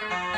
Bye.